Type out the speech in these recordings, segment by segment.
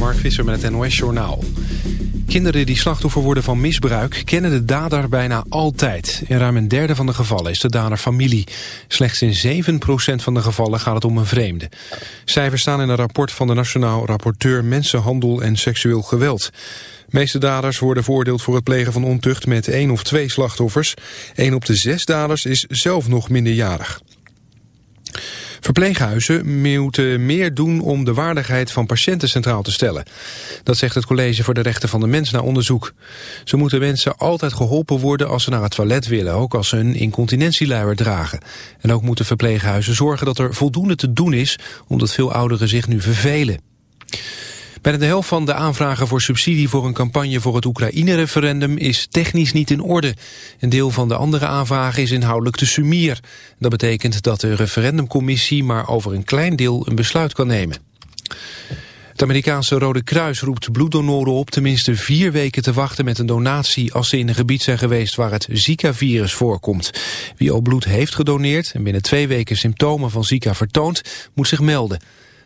Mark Visser met het NOS Journaal. Kinderen die slachtoffer worden van misbruik kennen de dader bijna altijd. In ruim een derde van de gevallen is de dader familie. Slechts in 7% van de gevallen gaat het om een vreemde. Cijfers staan in een rapport van de Nationaal Rapporteur Mensenhandel en Seksueel Geweld. De meeste daders worden veroordeeld voor het plegen van ontucht met één of twee slachtoffers. Eén op de zes daders is zelf nog minderjarig. Verpleeghuizen moeten meer doen om de waardigheid van patiënten centraal te stellen. Dat zegt het College voor de Rechten van de Mens na onderzoek. Zo moeten mensen altijd geholpen worden als ze naar het toilet willen, ook als ze een incontinentieluier dragen. En ook moeten verpleeghuizen zorgen dat er voldoende te doen is, omdat veel ouderen zich nu vervelen. Bijna de helft van de aanvragen voor subsidie voor een campagne voor het Oekraïne-referendum is technisch niet in orde. Een deel van de andere aanvragen is inhoudelijk te sumier. Dat betekent dat de referendumcommissie maar over een klein deel een besluit kan nemen. Het Amerikaanse Rode Kruis roept bloeddonoren op tenminste vier weken te wachten met een donatie als ze in een gebied zijn geweest waar het Zika-virus voorkomt. Wie al bloed heeft gedoneerd en binnen twee weken symptomen van Zika vertoont, moet zich melden.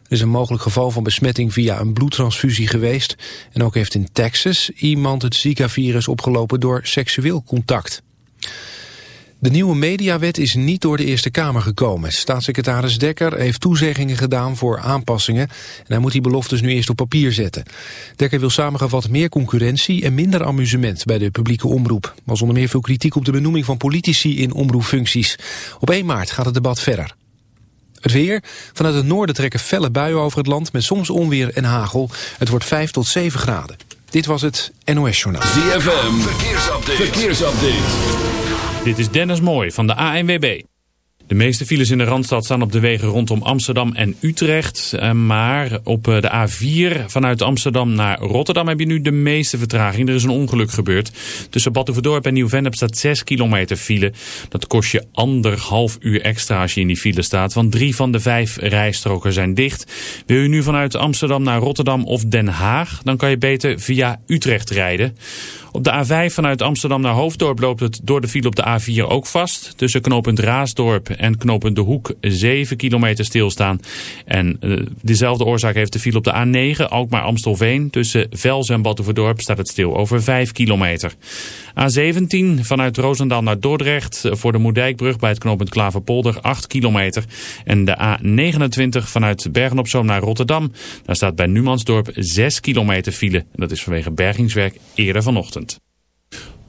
Er is een mogelijk geval van besmetting via een bloedtransfusie geweest. En ook heeft in Texas iemand het Zika-virus opgelopen door seksueel contact. De nieuwe mediawet is niet door de Eerste Kamer gekomen. Staatssecretaris Dekker heeft toezeggingen gedaan voor aanpassingen... en hij moet die beloftes nu eerst op papier zetten. Dekker wil samengevat meer concurrentie en minder amusement bij de publieke omroep. Was onder meer veel kritiek op de benoeming van politici in omroepfuncties. Op 1 maart gaat het debat verder. Het weer. Vanuit het noorden trekken felle buien over het land... met soms onweer en hagel. Het wordt 5 tot 7 graden. Dit was het NOS Journaal. ZFM. Verkeersupdate. Verkeersupdate. Dit is Dennis Mooij van de ANWB. De meeste files in de Randstad staan op de wegen rondom Amsterdam en Utrecht. Eh, maar op eh, de A4 vanuit Amsterdam naar Rotterdam heb je nu de meeste vertraging. Er is een ongeluk gebeurd. Tussen Badhoevedorp en Nieuw-Vennep staat 6 kilometer file. Dat kost je anderhalf uur extra als je in die file staat. Want drie van de vijf rijstroken zijn dicht. Wil je nu vanuit Amsterdam naar Rotterdam of Den Haag? Dan kan je beter via Utrecht rijden. Op de A5 vanuit Amsterdam naar Hoofddorp loopt het door de file op de A4 ook vast. Tussen knooppunt Raasdorp en knooppunt De Hoek 7 kilometer stilstaan. En uh, dezelfde oorzaak heeft de file op de A9, ook maar Amstelveen. Tussen Vels en Batuverdorp staat het stil over 5 kilometer. A17 vanuit Roosendaal naar Dordrecht voor de Moerdijkbrug bij het knooppunt Klaverpolder 8 kilometer. En de A29 vanuit Bergen-op-Zoom naar Rotterdam. Daar staat bij Numansdorp 6 kilometer file. En dat is vanwege bergingswerk eerder vanochtend.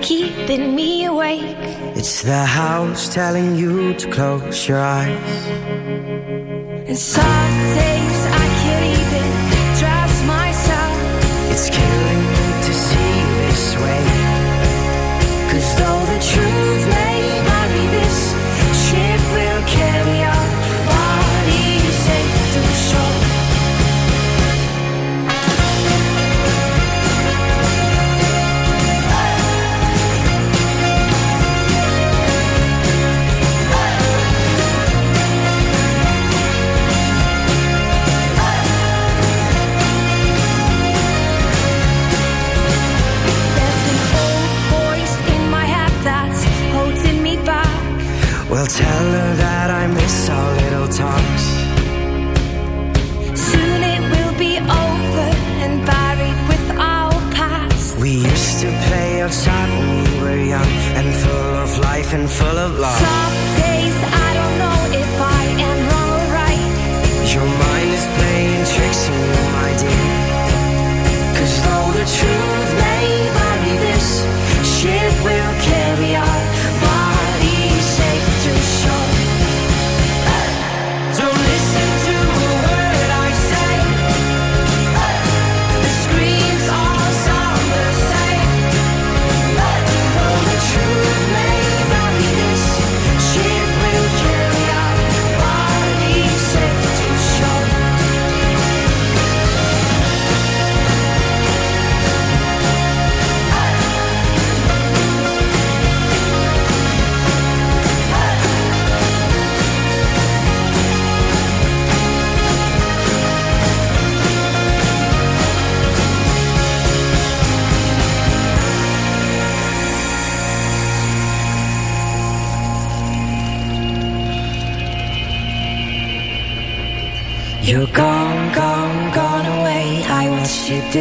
Keeping me awake. It's the house telling you to close your eyes. And some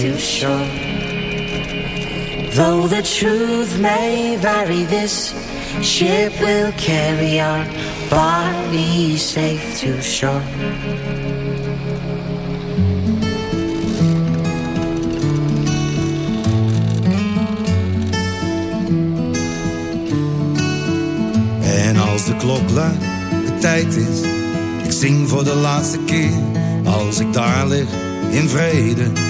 safe to shore. Though the truth may vary, this ship will carry our bodies safe to shore. En als de klok luidt, de tijd is, ik zing voor de laatste keer. Als ik daar lig, in vrede,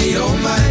niet om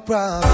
problem.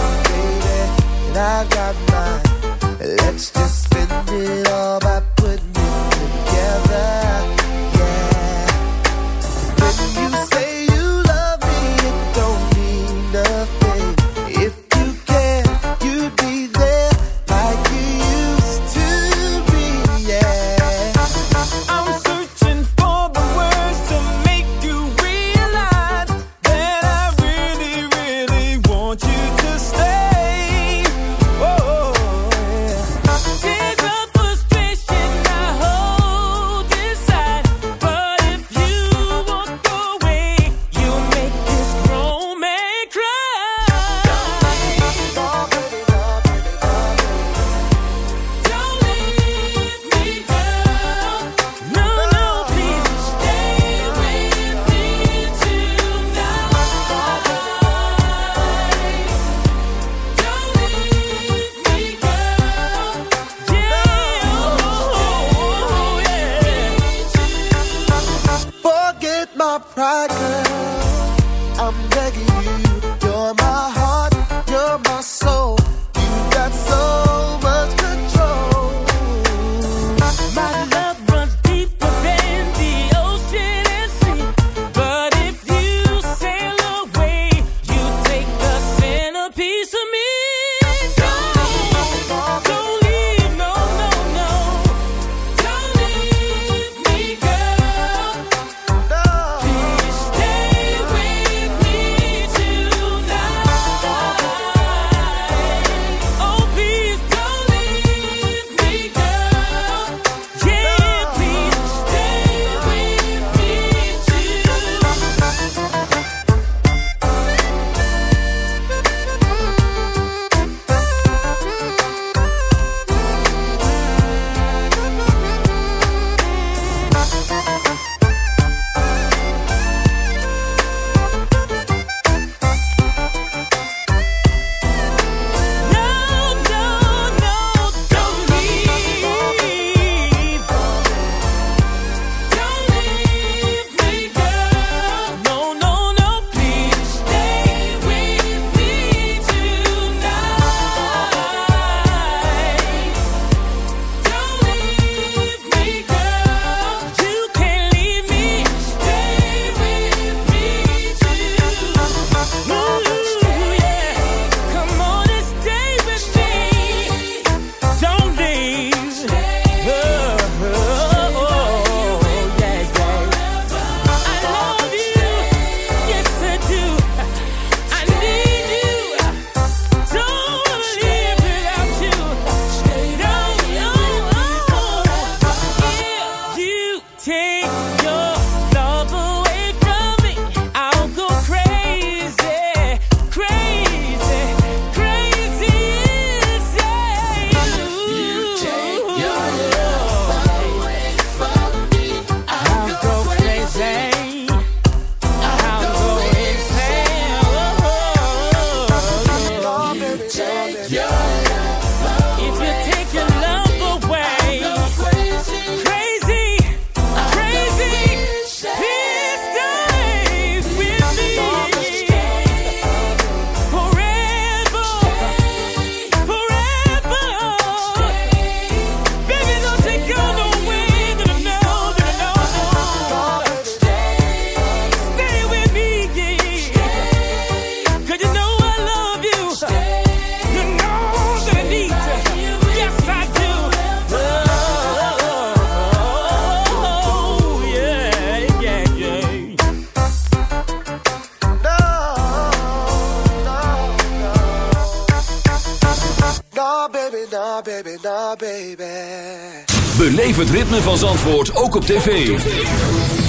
Ook op tv.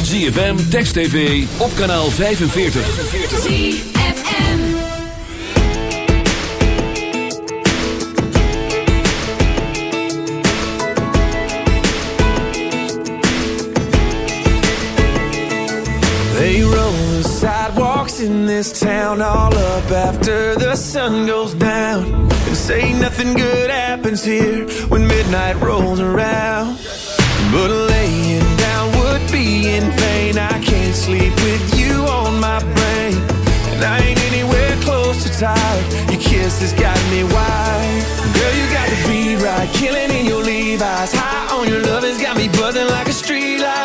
ZFM, Text TV, op kanaal 45. They roll the sidewalks in this town all up after the sun goes down. And say nothing good happens here when midnight rolls around. But laying sleep with you on my brain. And I ain't anywhere close to tired. Your kiss has got me wired. Girl, you got the beat right. Killing in your Levi's. High on your love has got me buzzing like a street light.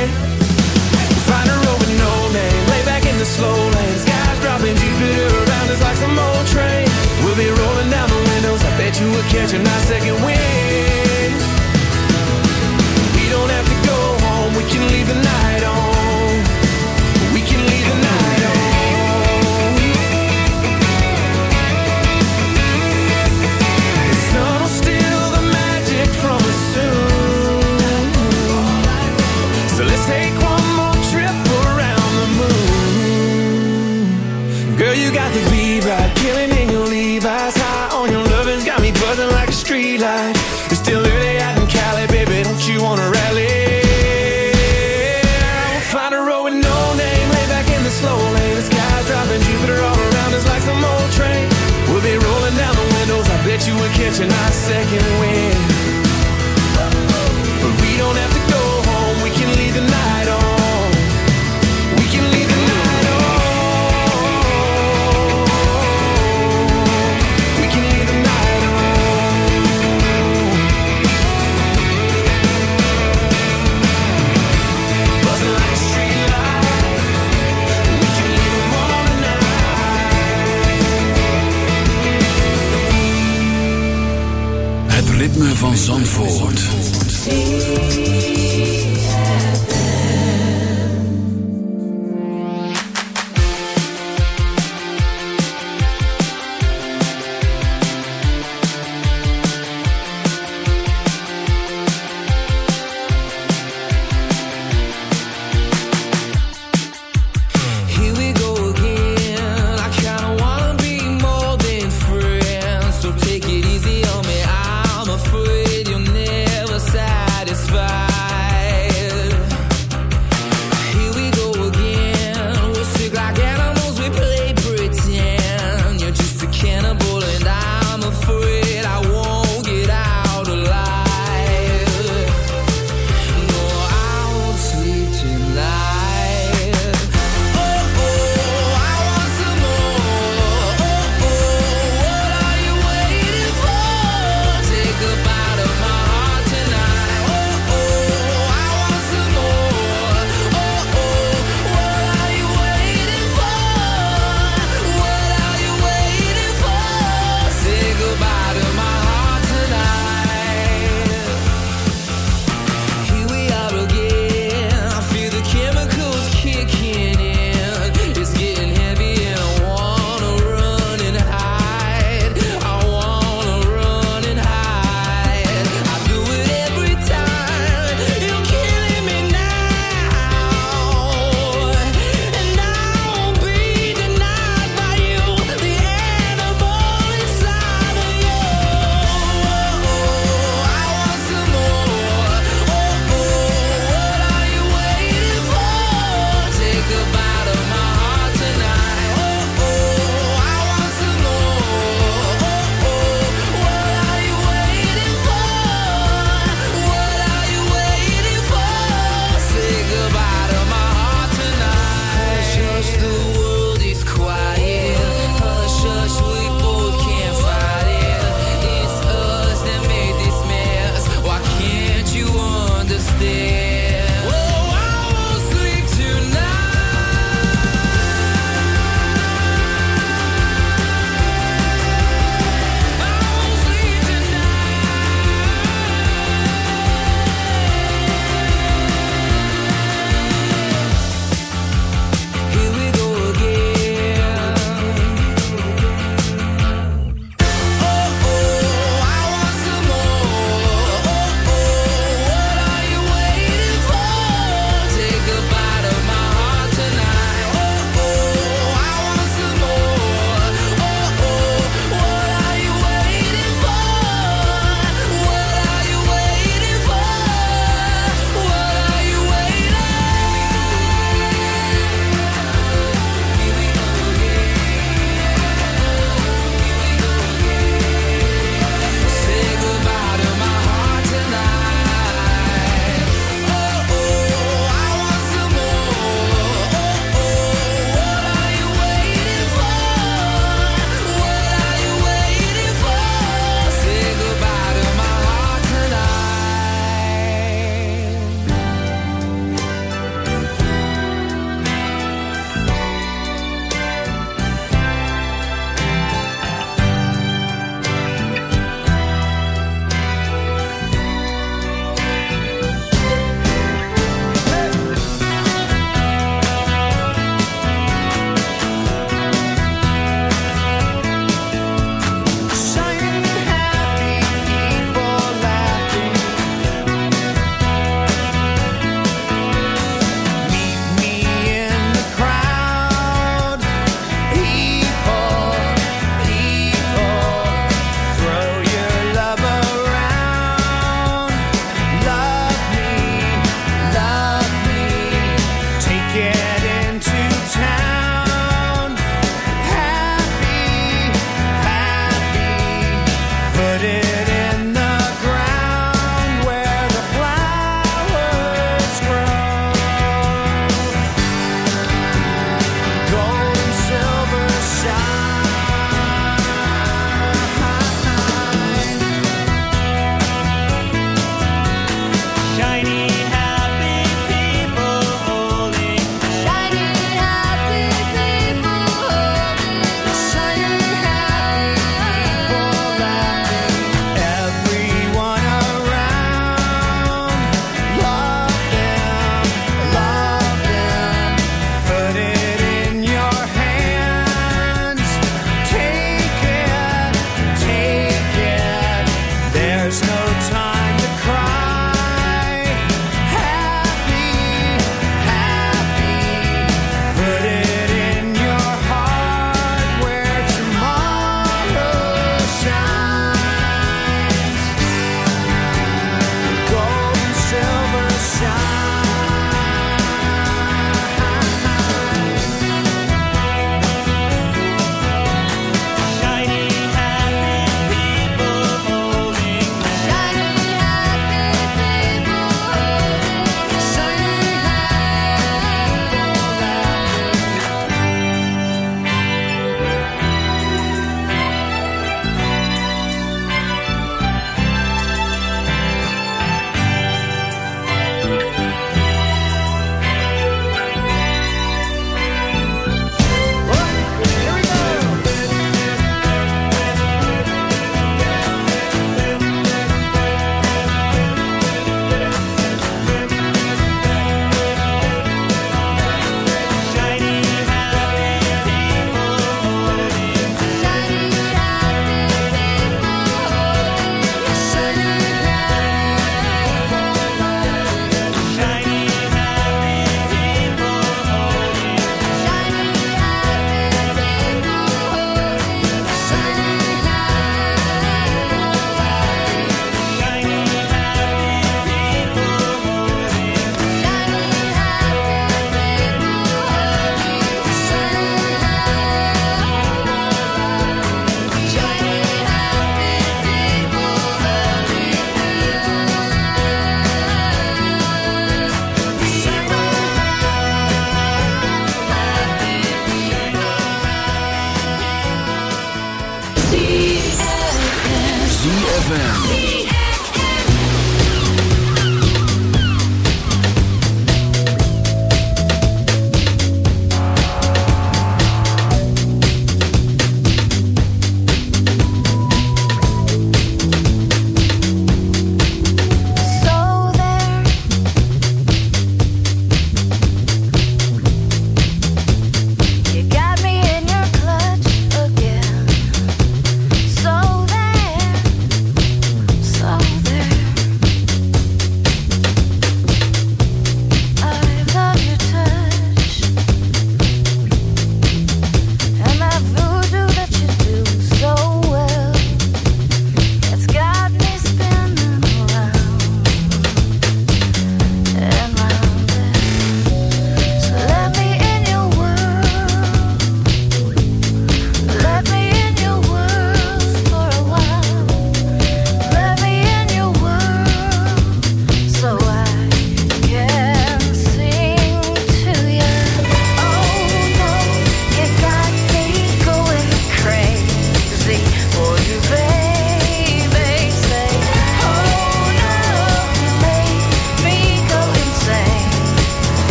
Jupiter around us like some old train. We'll be rolling down the windows. I bet you will catch a nice second wind. We don't have to go home. We can leave the night kitchen, our second wind.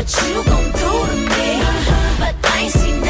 what you gon' do to me. Uh-huh. But I ain't seen